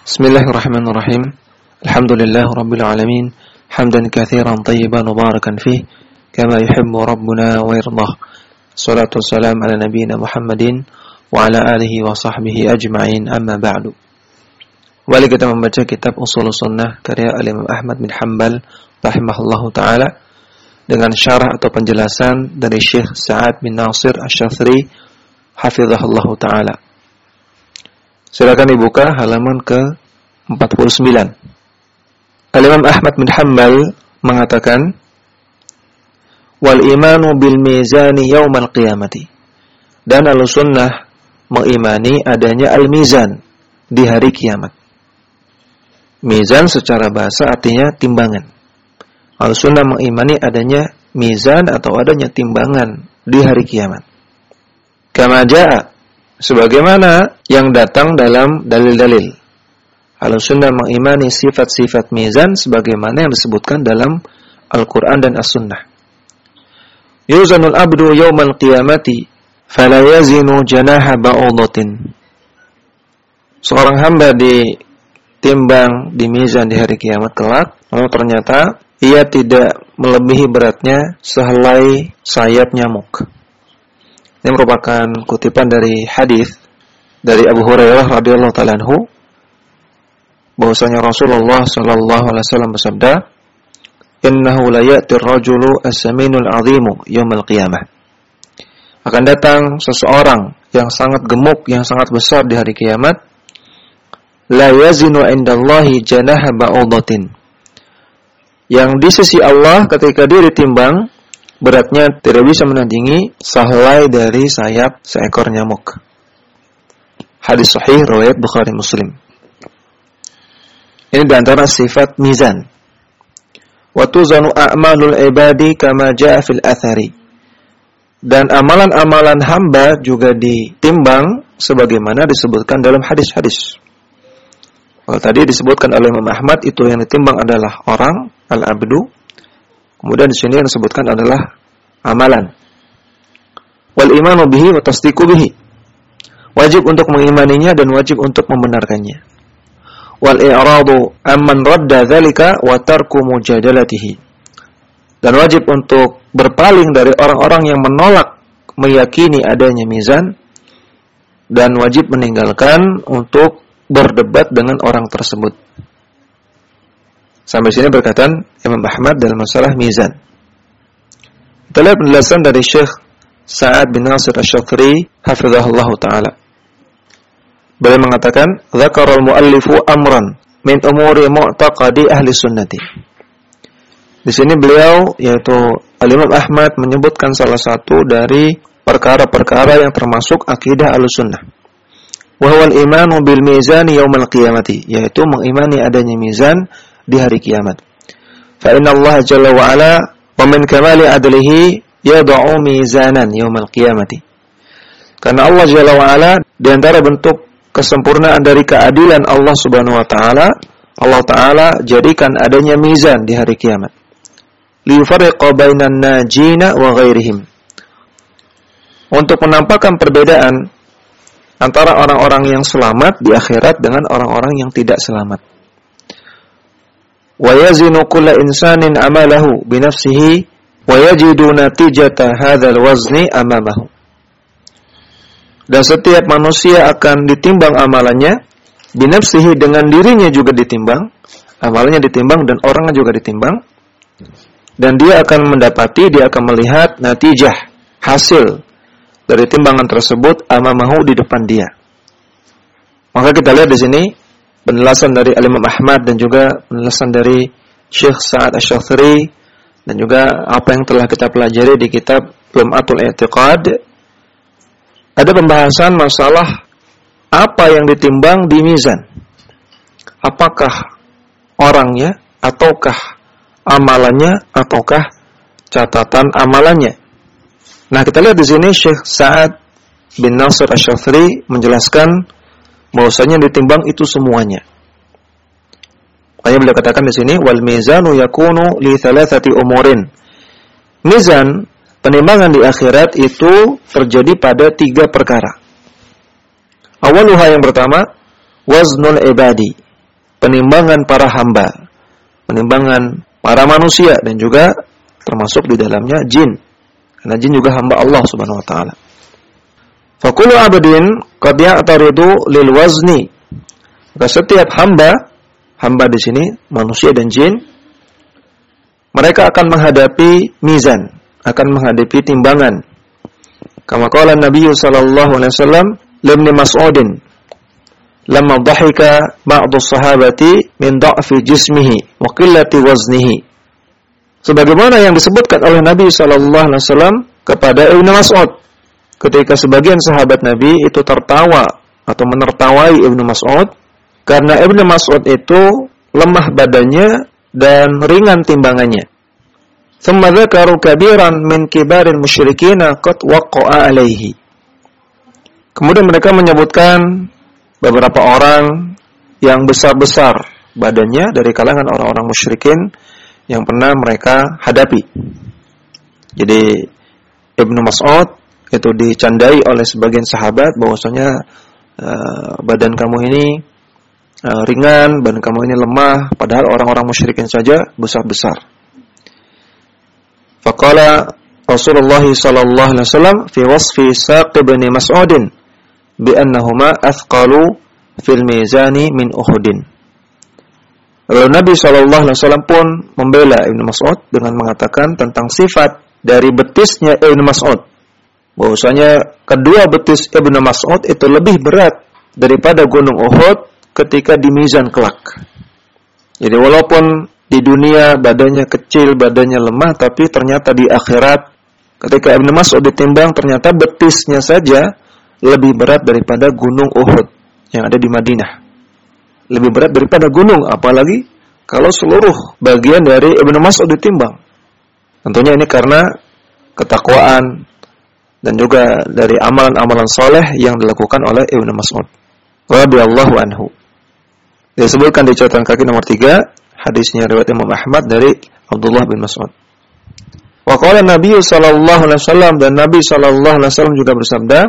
بسم الله الرحمن الرحيم. الحمد لله رب العالمين. حمدا كثيرا طيبا مباركا فيه كما يحب ربنا ويرضاه. صلاة والسلام على نبينا محمد وعلى آله وصحبه أجمعين. أما بعد. ولك تمام كتاب أصول السنة كرياء الإمام أحمد بن حنبل رحمه الله تعالى dengan syarah atau penjelasan dari Syekh Sa'ad bin Nasir Asy-Syafri hafizahallahu taala. Silakan dibuka halaman ke 49. Al-Imam Ahmad bin Hanbal mengatakan wal imanu bil mizani yaumal qiyamati. Dan al-sunnah mengimani adanya al-mizan di hari kiamat. Mizan secara bahasa artinya timbangan. Al-Sunnah mengimani adanya mizan atau adanya timbangan di hari kiamat. Kama jaa sebagaimana yang datang dalam dalil-dalil. Al-Sunnah mengimani sifat-sifat mizan sebagaimana yang disebutkan dalam Al-Qur'an dan As-Sunnah. Yuzanul abdu yawmal qiyamati fala yazinu janaha ba'udatin. Seorang hamba di timbang di mizan di hari kiamat kelak, lalu ternyata ia tidak melebihi beratnya sehelai sayap nyamuk. Ini merupakan kutipan dari hadis dari Abu Hurairah radhiyallahu taala anhu bahwasanya Rasulullah sallallahu alaihi wasallam bersabda, "Innahu la ya'ti ar-rajulu as-saminul 'azimu yaumil qiyamah." Akan datang seseorang yang sangat gemuk, yang sangat besar di hari kiamat, la yazinu indallahi janaha ba'udatin. Yang di sisi Allah ketika dia ditimbang beratnya tidak bisa menandingi sehelai dari sayap seekor nyamuk. Hadis sahih riwayat Bukhari Muslim. Ini di antara sifat mizan. Wa tuzanu a'malul ibadi kama jaa fil athari. Dan amalan-amalan hamba juga ditimbang sebagaimana disebutkan dalam hadis-hadis. Kalau tadi disebutkan oleh Imam Ahmad itu yang ditimbang adalah orang al-abdu. Kemudian di sini yang disebutkan adalah amalan. Wal imanu bihi wa tasdiqu bihi. Wajib untuk mengimaninya dan wajib untuk membenarkannya. Wal i'radu amman radda dzalika wa tarku mujadalatihi. Dan wajib untuk berpaling dari orang-orang yang menolak meyakini adanya mizan dan wajib meninggalkan untuk berdebat dengan orang tersebut. Sampai sini berkatan Imam Ahmad dalam masalah mizan. Kita lihat penjelasan dari Syekh Sa'ad bin Nasir Asy-Syafri hafizahullah taala. Beliau mengatakan, "Dzakarul muallifu amran min umuri mu'taqadi ahli sunnati." Di sini beliau yaitu Al-Imam Ahmad menyebutkan salah satu dari perkara-perkara yang termasuk akidah Ahlussunnah wahwal imanu bil mizan yaumal qiyamati yaitu mengimani adanya mizan di hari kiamat. Fa inna Allah jalla wa ala wa min kamali adlihi yad'u mizanan yaumal qiyamati. Karena Allah jalla wa ala di antara bentuk kesempurnaan dari keadilan Allah subhanahu wa taala Allah taala jadikan adanya mizan di hari kiamat. Liyufarriqa bainan najina wa ghairihim. Untuk menampakkan perbedaan antara orang-orang yang selamat di akhirat dengan orang-orang yang tidak selamat. Yazinu kulla insanin amalahu bi nafsihi wa hadzal wazni amamahu. Dan setiap manusia akan ditimbang amalannya binafsihi dengan dirinya juga ditimbang, amalannya ditimbang dan orangnya juga ditimbang. Dan dia akan mendapati, dia akan melihat natijah, hasil dari timbangan tersebut amamahu di depan dia. Maka kita lihat di sini penjelasan dari Al-Imam Ahmad dan juga penjelasan dari Syekh Sa'ad Asy-Syafi'i dan juga apa yang telah kita pelajari di kitab Lum'atul I'tiqad ada pembahasan masalah apa yang ditimbang di mizan. Apakah orangnya ataukah amalannya ataukah catatan amalannya. Nah, kita lihat di sini Syekh Sa'ad bin Nasir Asy-Syafi'i menjelaskan bahwasanya ditimbang itu semuanya. Makanya beliau katakan di sini wal mizanu yakunu li thalathati umurin. Mizan penimbangan di akhirat itu terjadi pada tiga perkara. Awaluha yang pertama waznul ibadi penimbangan para hamba, penimbangan para manusia dan juga termasuk di dalamnya jin. Karena jin juga hamba Allah Subhanahu wa taala. Fakulu abadin qad ya'taridu lil wazni. Maka setiap hamba, hamba di sini manusia dan jin, mereka akan menghadapi mizan, akan menghadapi timbangan. Kama qala Nabi sallallahu alaihi wasallam limni Mas'udin lamma dhahika ba'du sahabati min dha'fi jismihi wa qillati waznihi. Sebagaimana yang disebutkan oleh Nabi sallallahu alaihi wasallam kepada Ibnu Mas'ud ketika sebagian sahabat Nabi itu tertawa atau menertawai Ibnu Mas'ud karena Ibnu Mas'ud itu lemah badannya dan ringan timbangannya. Thumma dzakaru kabiran min kibaril musyrikina qad waqa'a alaihi. Kemudian mereka menyebutkan beberapa orang yang besar-besar badannya dari kalangan orang-orang musyrikin yang pernah mereka hadapi. Jadi Ibnu Mas'ud itu dicandai oleh sebagian sahabat bahwasanya uh, badan kamu ini uh, ringan, badan kamu ini lemah, padahal orang-orang musyrikin saja besar-besar. Faqala Rasulullah sallallahu alaihi wasallam fi wasfi Saq bin Mas'udin bi annahuma athqalu fil mizani min Uhudin. Lalu Nabi Shallallahu Alaihi Wasallam pun membela Ibnu Mas'ud dengan mengatakan tentang sifat dari betisnya Ibnu Mas'ud. Bahwasanya kedua betis Ibnu Mas'ud itu lebih berat daripada gunung Uhud ketika di mizan kelak. Jadi walaupun di dunia badannya kecil, badannya lemah, tapi ternyata di akhirat ketika Ibnu Mas'ud ditimbang ternyata betisnya saja lebih berat daripada gunung Uhud yang ada di Madinah. Lebih berat daripada gunung, apalagi kalau seluruh bagian dari Ibnu Mas'ud ditimbang. Tentunya ini karena ketakwaan dan juga dari amalan-amalan soleh yang dilakukan oleh Ibnu Mas'ud. Radhiyallahu anhu. Disebutkan di catatan kaki nomor 3, hadisnya riwayat Imam Ahmad dari Abdullah bin Mas'ud. Wa qala Nabi sallallahu alaihi wasallam dan Nabi sallallahu alaihi wasallam juga bersabda,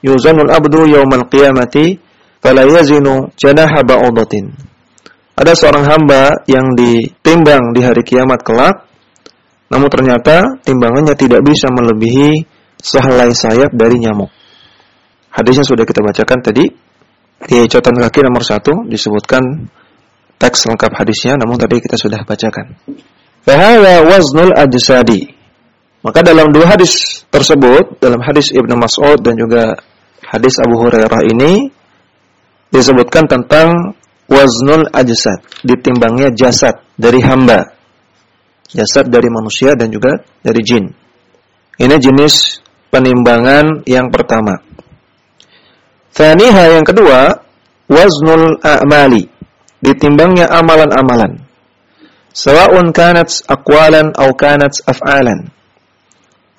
yuzanul abdu yaumal qiyamati fala yazinu janaha ba'udatin. Ada seorang hamba yang ditimbang di hari kiamat kelak, namun ternyata timbangannya tidak bisa melebihi sehelai sayap dari nyamuk. Hadisnya sudah kita bacakan tadi di catatan kaki nomor satu disebutkan teks lengkap hadisnya, namun tadi kita sudah bacakan. Fahaya waznul ajsadi. Maka dalam dua hadis tersebut, dalam hadis Ibnu Mas'ud dan juga hadis Abu Hurairah ini disebutkan tentang waznul ajsad, ditimbangnya jasad dari hamba. Jasad dari manusia dan juga dari jin. Ini jenis penimbangan yang pertama. Thaniha yang kedua, waznul a'mali, ditimbangnya amalan-amalan. Sawa'un kanat aqwalan atau kanat af'alan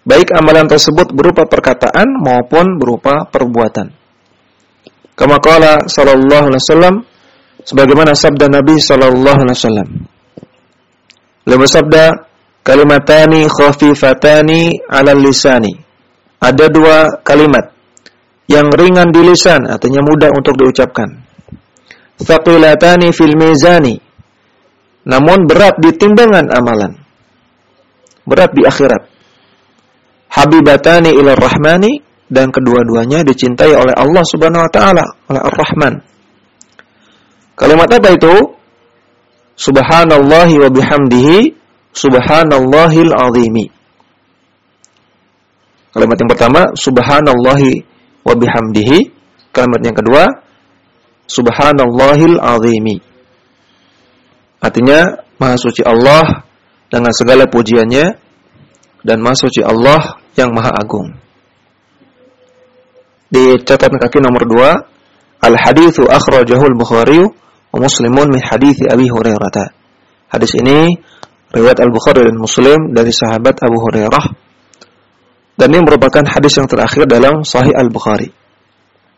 baik amalan tersebut berupa perkataan maupun berupa perbuatan. Kama qala sallallahu alaihi wasallam sebagaimana sabda Nabi sallallahu alaihi wasallam. Beliau bersabda, kalimatani khafifatani 'ala lisani. Ada dua kalimat yang ringan di lisan, artinya mudah untuk diucapkan. Thaqilatani fil mizani. Namun berat di timbangan amalan. Berat di akhirat habibatani ila rahmani dan kedua-duanya dicintai oleh Allah Subhanahu wa taala, oleh Ar-Rahman. Kalimat apa itu? Subhanallahi wa bihamdihi subhanallahil azimi. Kalimat yang pertama subhanallahi wa bihamdihi. Kalimat yang kedua subhanallahil azimi. Artinya maha suci Allah dengan segala pujiannya dan maha suci Allah yang maha agung. Di catatan kaki nomor 2, Al-hadithu akhrajahul Bukhari wa Muslimun min hadithi Abi Hurairah. Hadis ini riwayat Al-Bukhari dan Muslim dari sahabat Abu Hurairah dan ini merupakan hadis yang terakhir dalam Sahih Al-Bukhari.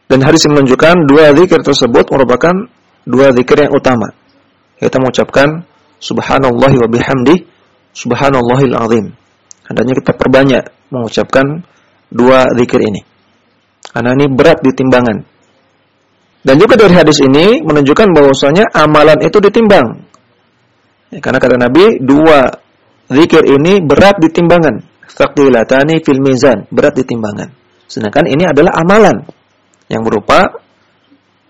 Dan hadis yang menunjukkan dua zikir tersebut merupakan dua zikir yang utama. Kita mengucapkan subhanallah wa bihamdi subhanallahil azim. Hendaknya kita perbanyak mengucapkan dua zikir ini. Karena ini berat di timbangan. Dan juga dari hadis ini menunjukkan bahwasanya amalan itu ditimbang. Ya, karena kata Nabi, dua zikir ini berat di timbangan. Thaqilatani fil mizan, berat di timbangan. Sedangkan ini adalah amalan yang berupa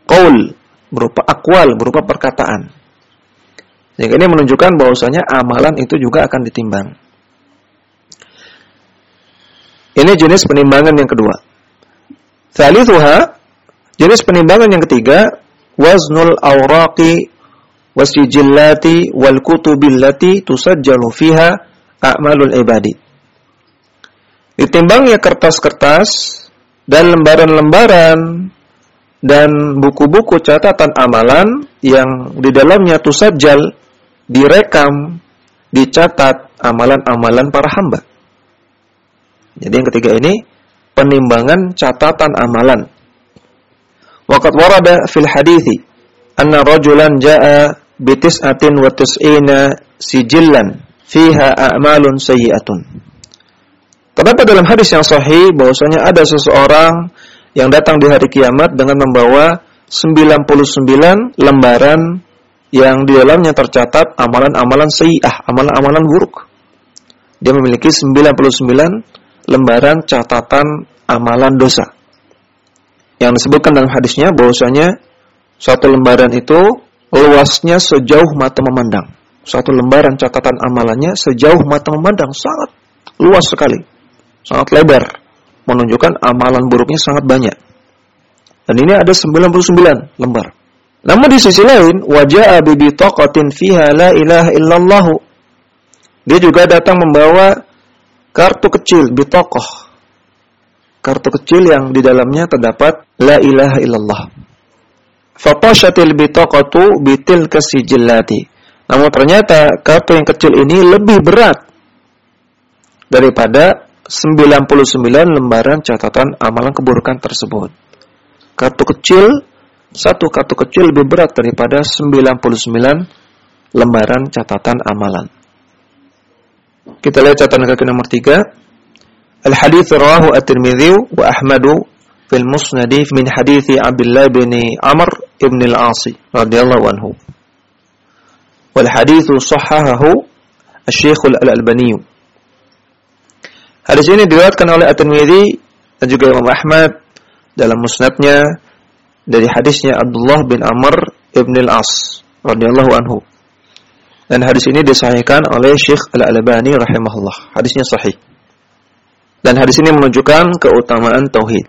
qaul, berupa akwal, berupa perkataan. Jadi ini menunjukkan bahwasanya amalan itu juga akan ditimbang. Ini jenis penimbangan yang kedua. Thalithuha Jenis penimbangan yang ketiga, waznul awraqi wasijillati wal kutubillati tusajjalu fiha a'malul ibadi. Ditimbangnya kertas-kertas dan lembaran-lembaran dan buku-buku catatan amalan yang di dalamnya tusajjal direkam, dicatat amalan-amalan para hamba. Jadi yang ketiga ini penimbangan catatan amalan Waqad warada fil hadithi anna rajulan jaa bi tis'atin wa tis'ina sijillan fiha a'malun sayyi'atun. Terdapat dalam hadis yang sahih bahwasanya ada seseorang yang datang di hari kiamat dengan membawa 99 lembaran yang di dalamnya tercatat amalan-amalan sayyi'ah, amalan-amalan buruk. Dia memiliki 99 lembaran catatan amalan dosa yang disebutkan dalam hadisnya bahwasanya satu lembaran itu luasnya sejauh mata memandang. Satu lembaran catatan amalannya sejauh mata memandang sangat luas sekali. Sangat lebar. Menunjukkan amalan buruknya sangat banyak. Dan ini ada 99 lembar. Namun di sisi lain, wajah bibi taqatin fiha la ilaha illallah. Dia juga datang membawa kartu kecil bitokoh kartu kecil yang di dalamnya terdapat la ilaha illallah. Fatashatil bitaqatu bitil kasijillati. Namun ternyata kartu yang kecil ini lebih berat daripada 99 lembaran catatan amalan keburukan tersebut. Kartu kecil, satu kartu kecil lebih berat daripada 99 lembaran catatan amalan. Kita lihat catatan kaki nomor 3. Al-hadits rawahu at-tirmidhi wa Ahmadu fil musnadi min hadithi Abdullah bin Amr ibn al-Asi radhiyallahu anhu. Wal hadithu sahahahu Al-Syekh Al-Albani Hadis ini diriwayatkan oleh At-Tirmidzi dan juga Imam Ahmad dalam musnadnya dari hadisnya Abdullah bin Amr ibn al-As radhiyallahu anhu. Dan hadis ini disahihkan oleh Syekh Al-Albani rahimahullah. Hadisnya sahih. Dan hadis ini menunjukkan keutamaan tauhid.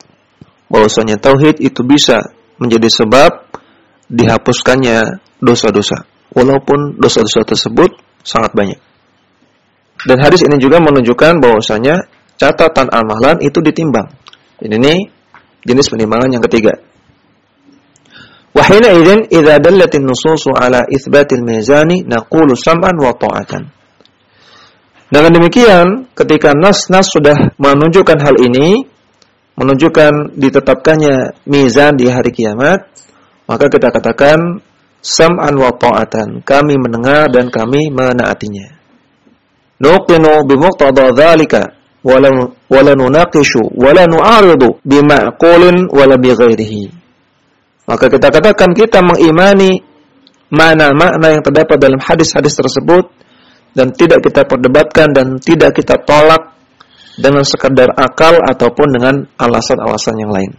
Bahwasanya tauhid itu bisa menjadi sebab dihapuskannya dosa-dosa. Walaupun dosa-dosa tersebut sangat banyak. Dan hadis ini juga menunjukkan bahwasanya catatan amalan itu ditimbang. Ini jenis penimbangan yang ketiga. Wahina idzin idza dallatin nususu ala itsbatil mizani naqulu sam'an wa ta'atan. Dengan demikian, ketika nas-nas sudah menunjukkan hal ini, menunjukkan ditetapkannya mizan di hari kiamat, maka kita katakan sam'an wa ta'atan. Kami mendengar dan kami menaatinya. Nuqinu bimuqtada dzalika wala wala nunaqishu wala nu'aridu bima'qulin wala. Maka kita katakan kita mengimani mana-makna yang terdapat dalam hadis-hadis tersebut dan tidak kita perdebatkan dan tidak kita tolak dengan sekadar akal ataupun dengan alasan-alasan yang lain.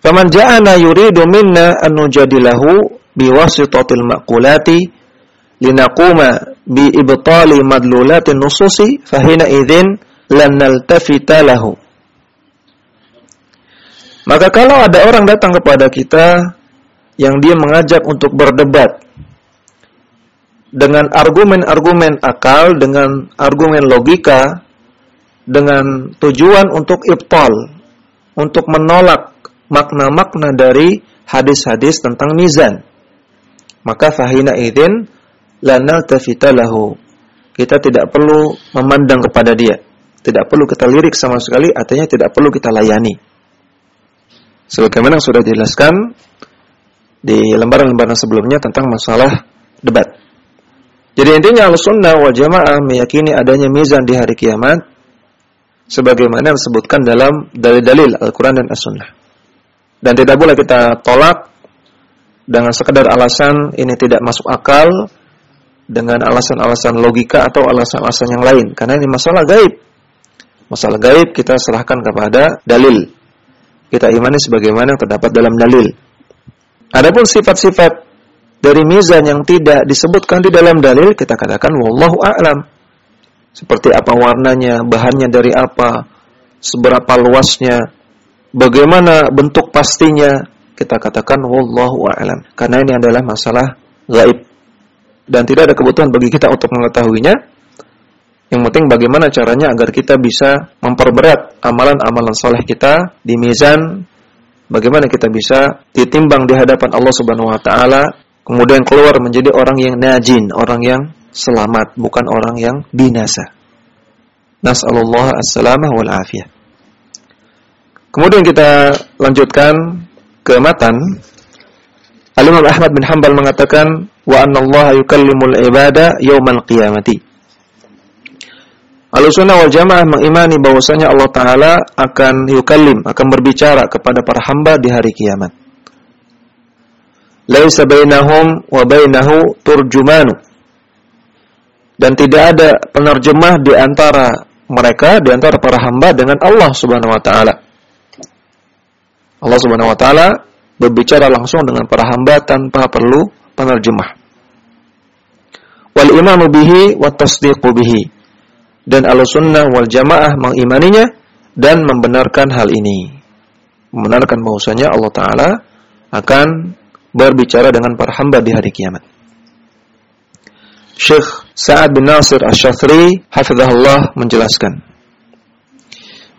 Faman ja'ana yuridu minna an nujadilahu biwasitatil maqulati linaquma bi ibtali madlulatin nususi fahina idzin lan naltafita lahu. Maka kalau ada orang datang kepada kita yang dia mengajak untuk berdebat dengan argumen-argumen akal, dengan argumen logika, dengan tujuan untuk ibtal, untuk menolak makna-makna dari hadis-hadis tentang mizan. Maka fahina idin lanal lahu. Kita tidak perlu memandang kepada dia. Tidak perlu kita lirik sama sekali, artinya tidak perlu kita layani. Sebagaimana sudah dijelaskan di lembaran-lembaran sebelumnya tentang masalah debat. Jadi intinya al-sunnah wal jamaah meyakini adanya mizan di hari kiamat sebagaimana disebutkan dalam dalil-dalil Al-Quran dan As-Sunnah. Dan tidak boleh kita tolak dengan sekedar alasan ini tidak masuk akal dengan alasan-alasan logika atau alasan-alasan yang lain karena ini masalah gaib. Masalah gaib kita serahkan kepada dalil. Kita imani sebagaimana yang terdapat dalam dalil. Adapun sifat-sifat dari mizan yang tidak disebutkan di dalam dalil kita katakan wallahu a'lam. Seperti apa warnanya, bahannya dari apa, seberapa luasnya, bagaimana bentuk pastinya, kita katakan wallahu a'lam. Karena ini adalah masalah gaib dan tidak ada kebutuhan bagi kita untuk mengetahuinya. Yang penting bagaimana caranya agar kita bisa memperberat amalan-amalan soleh kita di mizan. Bagaimana kita bisa ditimbang di hadapan Allah Subhanahu Wa Taala, kemudian keluar menjadi orang yang najin, orang yang selamat, bukan orang yang binasa. Nas'alullah as-salamah wal. Kemudian kita lanjutkan ke matan. Al-Imam Ahmad bin Hanbal mengatakan wa anna Allah yukallimul ibada yaumal qiyamati. Al-Sunnah wal Jamaah mengimani bahwasanya Allah taala akan yukallim, akan berbicara kepada para hamba di hari kiamat. Laisa bainahum wa bainahu turjumanu. Dan tidak ada penerjemah di antara mereka, di antara para hamba dengan Allah Subhanahu wa taala. Allah Subhanahu wa taala berbicara langsung dengan para hamba tanpa perlu penerjemah wal imanu bihi wa tasdiqu bihi. Dan al-sunnah wal jamaah mengimaninya dan membenarkan hal ini. Membenarkan bahwasanya Allah Ta'ala akan berbicara dengan para hamba di hari kiamat. Syekh Sa'ad bin Nasir Ash-Shathri hafizahullah menjelaskan.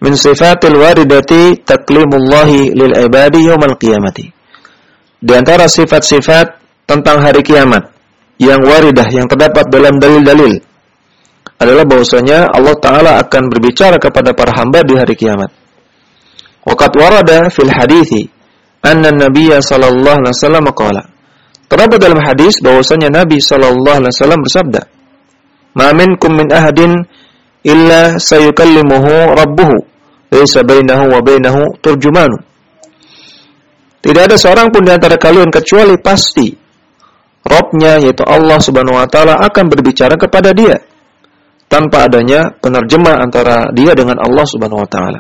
Min sifatil waridati taklimullahi lil ibadi yawmal qiyamati. Di antara sifat-sifat tentang hari kiamat yang waridah yang terdapat dalam dalil-dalil adalah bahwasanya Allah taala akan berbicara kepada para hamba di hari kiamat. Waqad warada fil hadithi anna Nabiya sallallahu alaihi wasallam qala. Terdapat dalam hadis bahwasanya Nabi sallallahu alaihi wasallam bersabda, "Ma minkum min ahadin illa sayukallimuhu rabbuhu, laysa bainahu wa bainahu turjumanu." Tidak ada seorang pun di antara kalian kecuali pasti Robnya yaitu Allah Subhanahu Wa Taala akan berbicara kepada dia tanpa adanya penerjemah antara dia dengan Allah Subhanahu Wa Taala.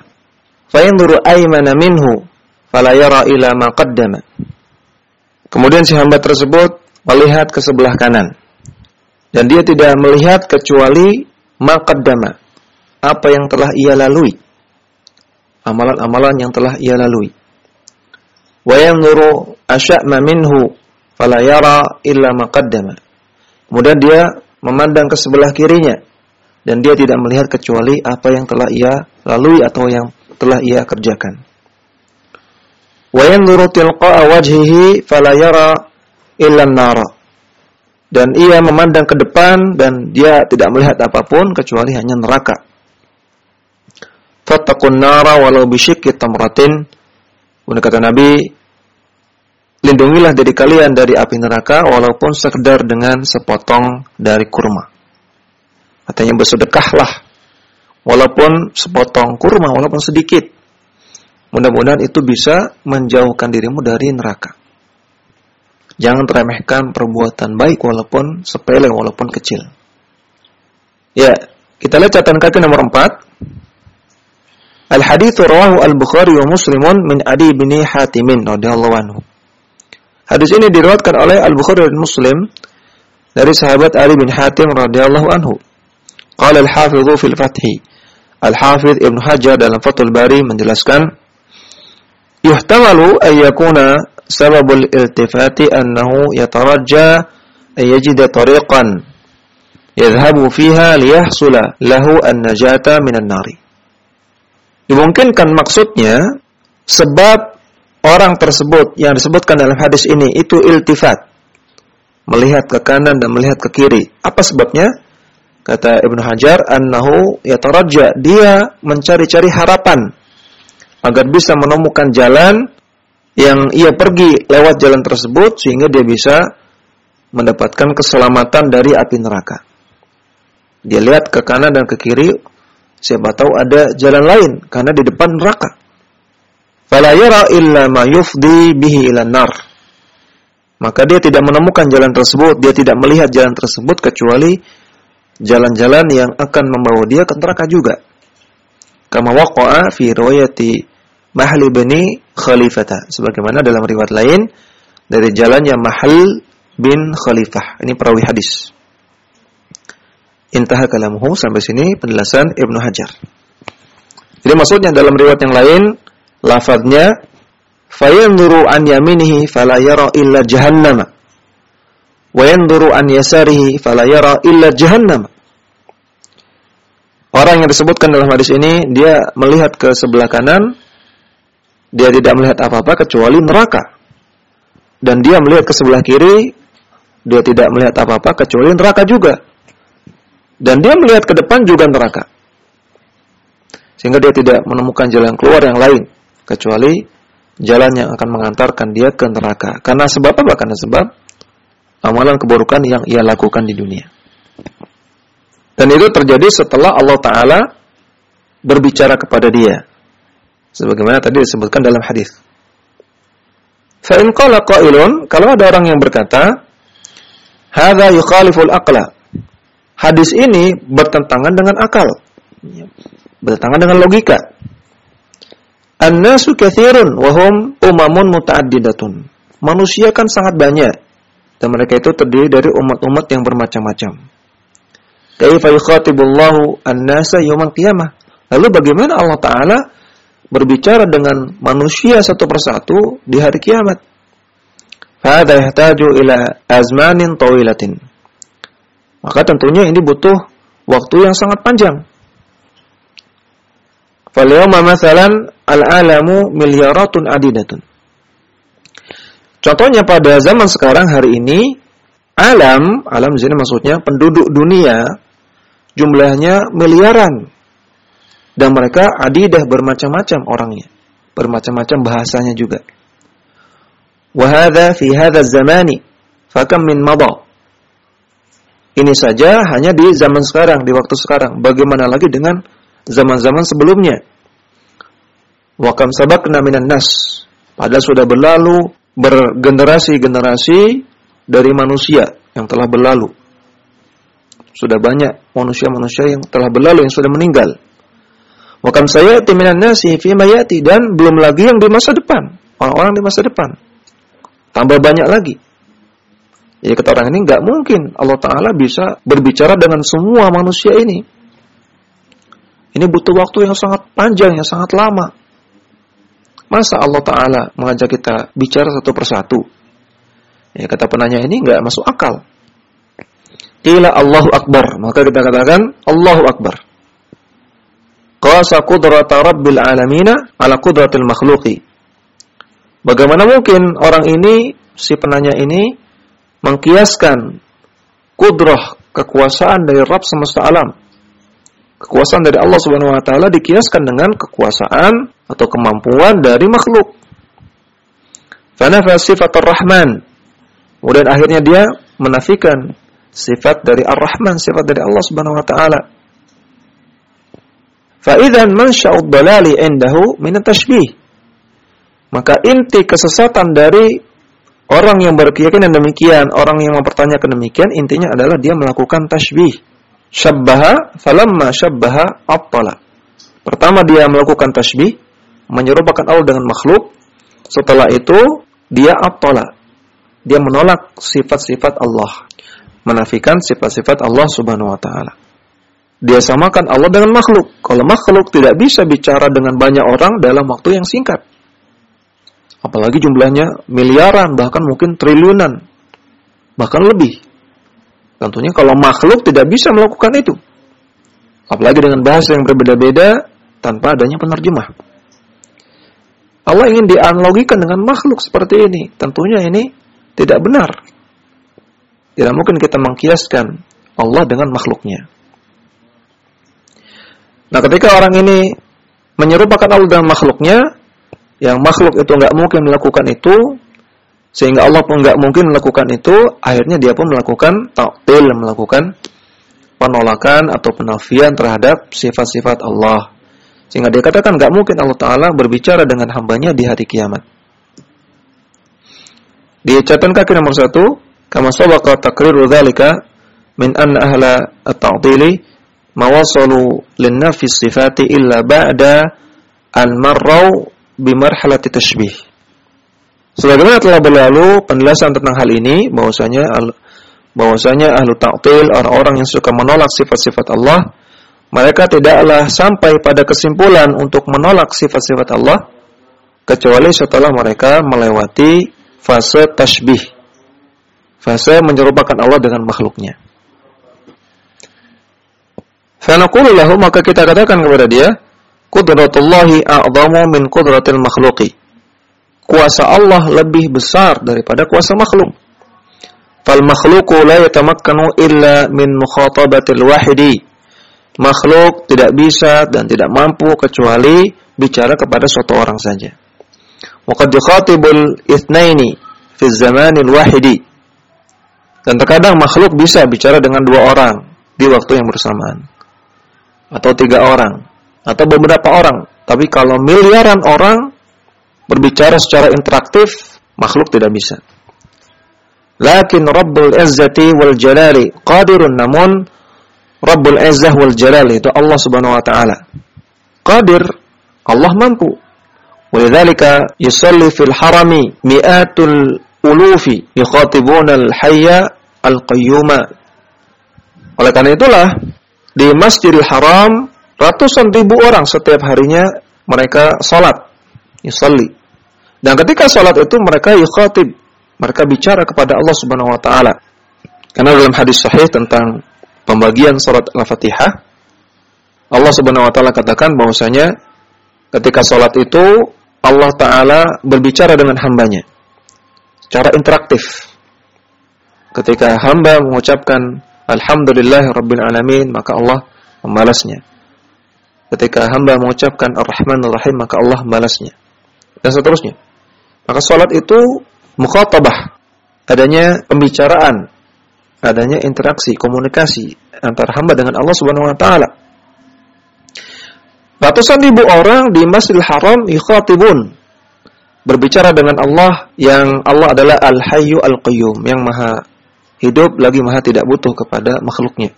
Aymana minhu fala yara ila ma qaddama. Kemudian si hamba tersebut melihat ke sebelah kanan dan dia tidak melihat kecuali ma qaddama apa yang telah ia lalui amalan-amalan yang telah ia lalui wa asya'ma minhu fala yara illa maqaddama. Kemudian dia memandang ke sebelah kirinya dan dia tidak melihat kecuali apa yang telah ia lalui atau yang telah ia kerjakan. Wa yanzuru tilqa'a wajhihi fala yara illa nara. Dan ia memandang ke depan dan dia tidak melihat apa pun kecuali hanya neraka. Fattaqun nara walau bisyikki tamratin. Kemudian kata Nabi, lindungilah diri kalian dari api neraka walaupun sekedar dengan sepotong dari kurma. Katanya bersedekahlah walaupun sepotong kurma walaupun sedikit. Mudah-mudahan itu bisa menjauhkan dirimu dari neraka. Jangan teremehkan perbuatan baik walaupun sepele walaupun kecil. Ya, kita lihat catatan kaki nomor 4. Al-hadits rawahu al-Bukhari wa Muslimun min Adi bin Hatimin radhiyallahu anhu. Hadis ini diriwayatkan oleh Al-Bukhari dan Muslim dari sahabat Ali bin Hatim radhiyallahu anhu. Qala al-Hafidz fil Fath. Al-Hafidz Ibnu Hajar dalam Fathul Bari menjelaskan yuhtamalu ay yakuna sababul iltifati annahu yatarajja ay yajida tariqan yadhhabu fiha liyahsula lahu an-najata minan nari. Dimungkinkan maksudnya sebab orang tersebut yang disebutkan dalam hadis ini itu iltifat. Melihat ke kanan dan melihat ke kiri. Apa sebabnya? Kata Ibnu Hajar, annahu yataraja, dia mencari-cari harapan agar bisa menemukan jalan yang ia pergi lewat jalan tersebut sehingga dia bisa mendapatkan keselamatan dari api neraka. Dia lihat ke kanan dan ke kiri, siapa tahu ada jalan lain karena di depan neraka. Fala yara illa ma yufdi bihi ila nar. Maka dia tidak menemukan jalan tersebut, dia tidak melihat jalan tersebut kecuali jalan-jalan yang akan membawa dia ke neraka juga. Kama waqa'a fi riwayati Mahli bin Khalifata. Sebagaimana dalam riwayat lain dari jalannya Mahal bin Khalifah. Ini perawi hadis. Intaha kalamuhu sampai sini penjelasan Ibnu Hajar. Jadi maksudnya dalam riwayat yang lain lafadznya fayanzuru an yaminihi fala yara illa jahannam wa yanzuru an yasarihi fala yara illa jahannam Orang yang disebutkan dalam hadis ini dia melihat ke sebelah kanan dia tidak melihat apa-apa kecuali neraka. Dan dia melihat ke sebelah kiri dia tidak melihat apa-apa kecuali neraka juga. Dan dia melihat ke depan juga neraka. Sehingga dia tidak menemukan jalan keluar yang lain kecuali jalan yang akan mengantarkan dia ke neraka. Karena sebab apa? Karena sebab amalan keburukan yang ia lakukan di dunia. Dan itu terjadi setelah Allah Ta'ala berbicara kepada dia. Sebagaimana tadi disebutkan dalam hadis. Qailun, kalau ada orang yang berkata, Hada. Hadis ini bertentangan dengan akal. Bertentangan dengan logika. An-nasu kathirun wahum umamun muta'addidatun. Manusia kan sangat banyak dan mereka itu terdiri dari umat-umat yang bermacam-macam. Kaifa yukhatibullahu an-nasa yawmal qiyamah? Lalu bagaimana Allah taala berbicara dengan manusia satu persatu di hari kiamat? Fahadha yahtaju ila azmanin tawilatin. Maka tentunya ini butuh waktu yang sangat panjang. Falyawma mathalan al-alamu miliaratun adidatun. Contohnya pada zaman sekarang hari ini alam, alam di sini maksudnya penduduk dunia jumlahnya miliaran. Dan mereka adidah bermacam-macam orangnya, bermacam-macam bahasanya juga. Wahada fi hadha zamani fakam min madha. Ini saja hanya di zaman sekarang, di waktu sekarang. Bagaimana lagi dengan zaman-zaman sebelumnya. Wakam sabakna minan nas. Padahal sudah berlalu bergenerasi-generasi dari manusia yang telah berlalu. Sudah banyak manusia-manusia yang telah berlalu yang sudah meninggal. Wakam saya minan nasi fi mayati dan belum lagi yang di masa depan. Orang-orang di masa depan. Tambah banyak lagi. Jadi kata orang ini nggak mungkin Allah Ta'ala bisa berbicara dengan semua manusia ini. Ini butuh waktu yang sangat panjang, yang sangat lama. Masa Allah Ta'ala mengajak kita bicara satu persatu? Ya, kata penanya ini nggak masuk akal. Qila Allahu Akbar. Maka kita katakan Allahu Akbar. Qasa qudrata rabbil alamina ala qudratil makhluqi. Bagaimana mungkin orang ini, si penanya ini, mengkiaskan kudrah kekuasaan dari Rabb semesta alam kekuasaan dari Allah Subhanahu wa taala dikiaskan dengan kekuasaan atau kemampuan dari makhluk. Fanafa sifat Ar-Rahman. Kemudian akhirnya dia menafikan sifat dari Ar-Rahman, sifat dari Allah Subhanahu wa taala. Fa idzan mansya'ud dalali indahu min tashbih. Maka inti kesesatan dari orang yang berkeyakinan demikian, orang yang mempertanyakan demikian, intinya adalah dia melakukan tashbih syabbaha falamma syabbaha abtala. Pertama dia melakukan tasbih, menyerupakan Allah dengan makhluk. Setelah itu dia abtala. Dia menolak sifat-sifat Allah, menafikan sifat-sifat Allah Subhanahu wa taala. Dia samakan Allah dengan makhluk. Kalau makhluk tidak bisa bicara dengan banyak orang dalam waktu yang singkat. Apalagi jumlahnya miliaran, bahkan mungkin triliunan. Bahkan lebih. Tentunya kalau makhluk tidak bisa melakukan itu. Apalagi dengan bahasa yang berbeda-beda tanpa adanya penerjemah. Allah ingin dianalogikan dengan makhluk seperti ini. Tentunya ini tidak benar. Tidak mungkin kita mengkiaskan Allah dengan makhluknya. Nah ketika orang ini menyerupakan Allah dengan makhluknya, yang makhluk itu nggak mungkin melakukan itu, sehingga Allah pun nggak mungkin melakukan itu, akhirnya dia pun melakukan ta'til, melakukan penolakan atau penafian terhadap sifat-sifat Allah. Sehingga dia katakan nggak mungkin Allah Ta'ala berbicara dengan hambanya di hari kiamat. Di catatan kaki nomor satu, kama sabaqa takriru dzalika min anna ahla at-ta'dili ma wasalu lin nafi sifati illa ba'da an marrau bi marhalati tashbih. Sebagaimana telah berlalu penjelasan tentang hal ini bahwasanya bahwasanya ahlu ta'til orang-orang yang suka menolak sifat-sifat Allah mereka tidaklah sampai pada kesimpulan untuk menolak sifat-sifat Allah kecuali setelah mereka melewati fase tashbih. Fase menyerupakan Allah dengan makhluknya. Fanaqulu maka kita katakan kepada dia, qudratullahi a'zamu min qudratil makhluqi. Kuasa Allah lebih besar daripada kuasa makhluk. Fal makhluqu la yatamakkanu illa min mukhatabatil wahidi makhluk tidak bisa dan tidak mampu kecuali bicara kepada suatu orang saja. Waqad yukhatibul itsnaini fi zamanil wahidi. Dan terkadang makhluk bisa bicara dengan dua orang di waktu yang bersamaan. Atau tiga orang. Atau beberapa orang. Tapi kalau miliaran orang berbicara secara interaktif, makhluk tidak bisa. Lakin Rabbul Izzati wal Jalali qadirun namun Rabbul Izzah wal Jalal itu Allah Subhanahu wa taala. Qadir, Allah mampu. Walidzalika yusalli fil harami mi'atul ulufi yukhatibuna al-hayya al-qayyuma. Oleh karena itulah di Masjidil Haram ratusan ribu orang setiap harinya mereka salat, yusalli. Dan ketika salat itu mereka yukhatib, mereka bicara kepada Allah Subhanahu wa taala. Karena dalam hadis sahih tentang pembagian surat Al-Fatihah, Allah Subhanahu wa taala katakan bahwasanya ketika salat itu Allah taala berbicara dengan hambanya secara interaktif. Ketika hamba mengucapkan alhamdulillah rabbil alamin, maka Allah membalasnya. Ketika hamba mengucapkan ar-rahmanir rahim, maka Allah membalasnya. Dan seterusnya. Maka salat itu mukhatabah, adanya pembicaraan adanya interaksi, komunikasi antara hamba dengan Allah Subhanahu wa taala. Ratusan ribu orang di Masjidil Haram yukhatibun berbicara dengan Allah yang Allah adalah Al-Hayyu Al-Qayyum yang maha hidup lagi maha tidak butuh kepada makhluknya.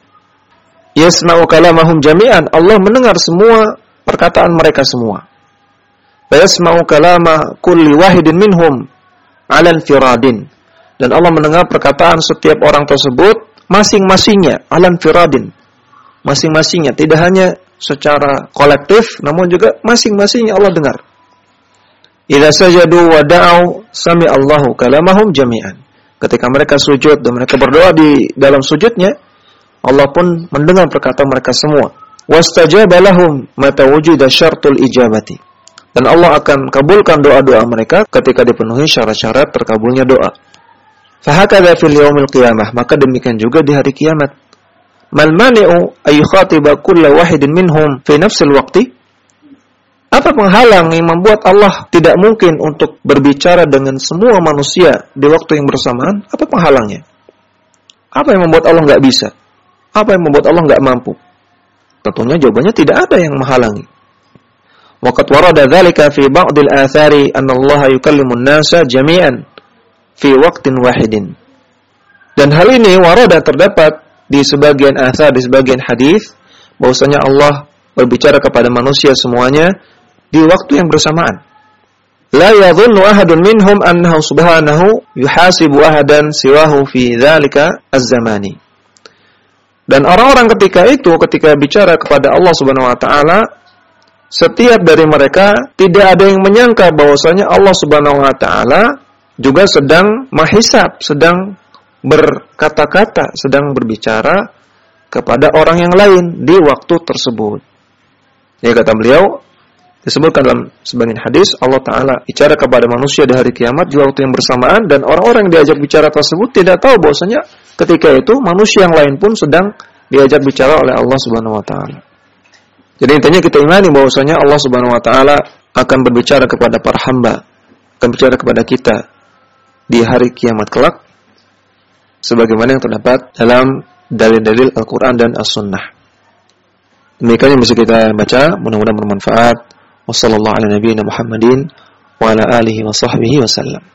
Yasma'u kalamahum jami'an. Allah mendengar semua perkataan mereka semua. Yasma'u kalama kulli wahidin minhum 'ala firadin dan Allah mendengar perkataan setiap orang tersebut masing-masingnya alam firadin masing-masingnya tidak hanya secara kolektif namun juga masing-masingnya Allah dengar. Idza sajadu wa da'u sami Allahu kalamahum jami'an. Ketika mereka sujud dan mereka berdoa di dalam sujudnya Allah pun mendengar perkataan mereka semua. Wastajaba lahum mata wujida syartul ijabati dan Allah akan kabulkan doa-doa mereka ketika dipenuhi syarat-syarat terkabulnya doa Fahakadha fil yaumil qiyamah. Maka demikian juga di hari kiamat. Mal mani'u ayyukhatiba kulla wahidin minhum fi nafsil waqti? Apa penghalang yang membuat Allah tidak mungkin untuk berbicara dengan semua manusia di waktu yang bersamaan? Apa penghalangnya? Apa yang membuat Allah nggak bisa? Apa yang membuat Allah nggak mampu? Tentunya jawabannya tidak ada yang menghalangi. Waqad warada dzalika fi ba'dil athari anna Allah yukallimu an-nasa jami'an fi waktin wahidin. Dan hal ini warada terdapat di sebagian asar, di sebagian hadis bahwasanya Allah berbicara kepada manusia semuanya di waktu yang bersamaan. La yadhunnu ahadun minhum annahu subhanahu yuhasibu ahadan siwahu fi dzalika az-zamani. Dan orang-orang ketika itu ketika bicara kepada Allah Subhanahu wa taala setiap dari mereka tidak ada yang menyangka bahwasanya Allah Subhanahu wa taala juga sedang menghisap, sedang berkata-kata, sedang berbicara kepada orang yang lain di waktu tersebut. Ya kata beliau, disebutkan dalam sebagian hadis Allah Ta'ala bicara kepada manusia di hari kiamat di waktu yang bersamaan dan orang-orang yang diajak bicara tersebut tidak tahu bahwasanya ketika itu manusia yang lain pun sedang diajak bicara oleh Allah Subhanahu wa taala. Jadi intinya kita imani bahwasanya Allah Subhanahu wa taala akan berbicara kepada para hamba, akan bicara kepada kita di hari kiamat kelak sebagaimana yang terdapat dalam dalil-dalil Al-Qur'an dan As-Sunnah. Demikian yang bisa kita baca, mudah-mudahan bermanfaat. Wassalamualaikum warahmatullahi wabarakatuh. Wa ala alihi wa sahbihi wasallam.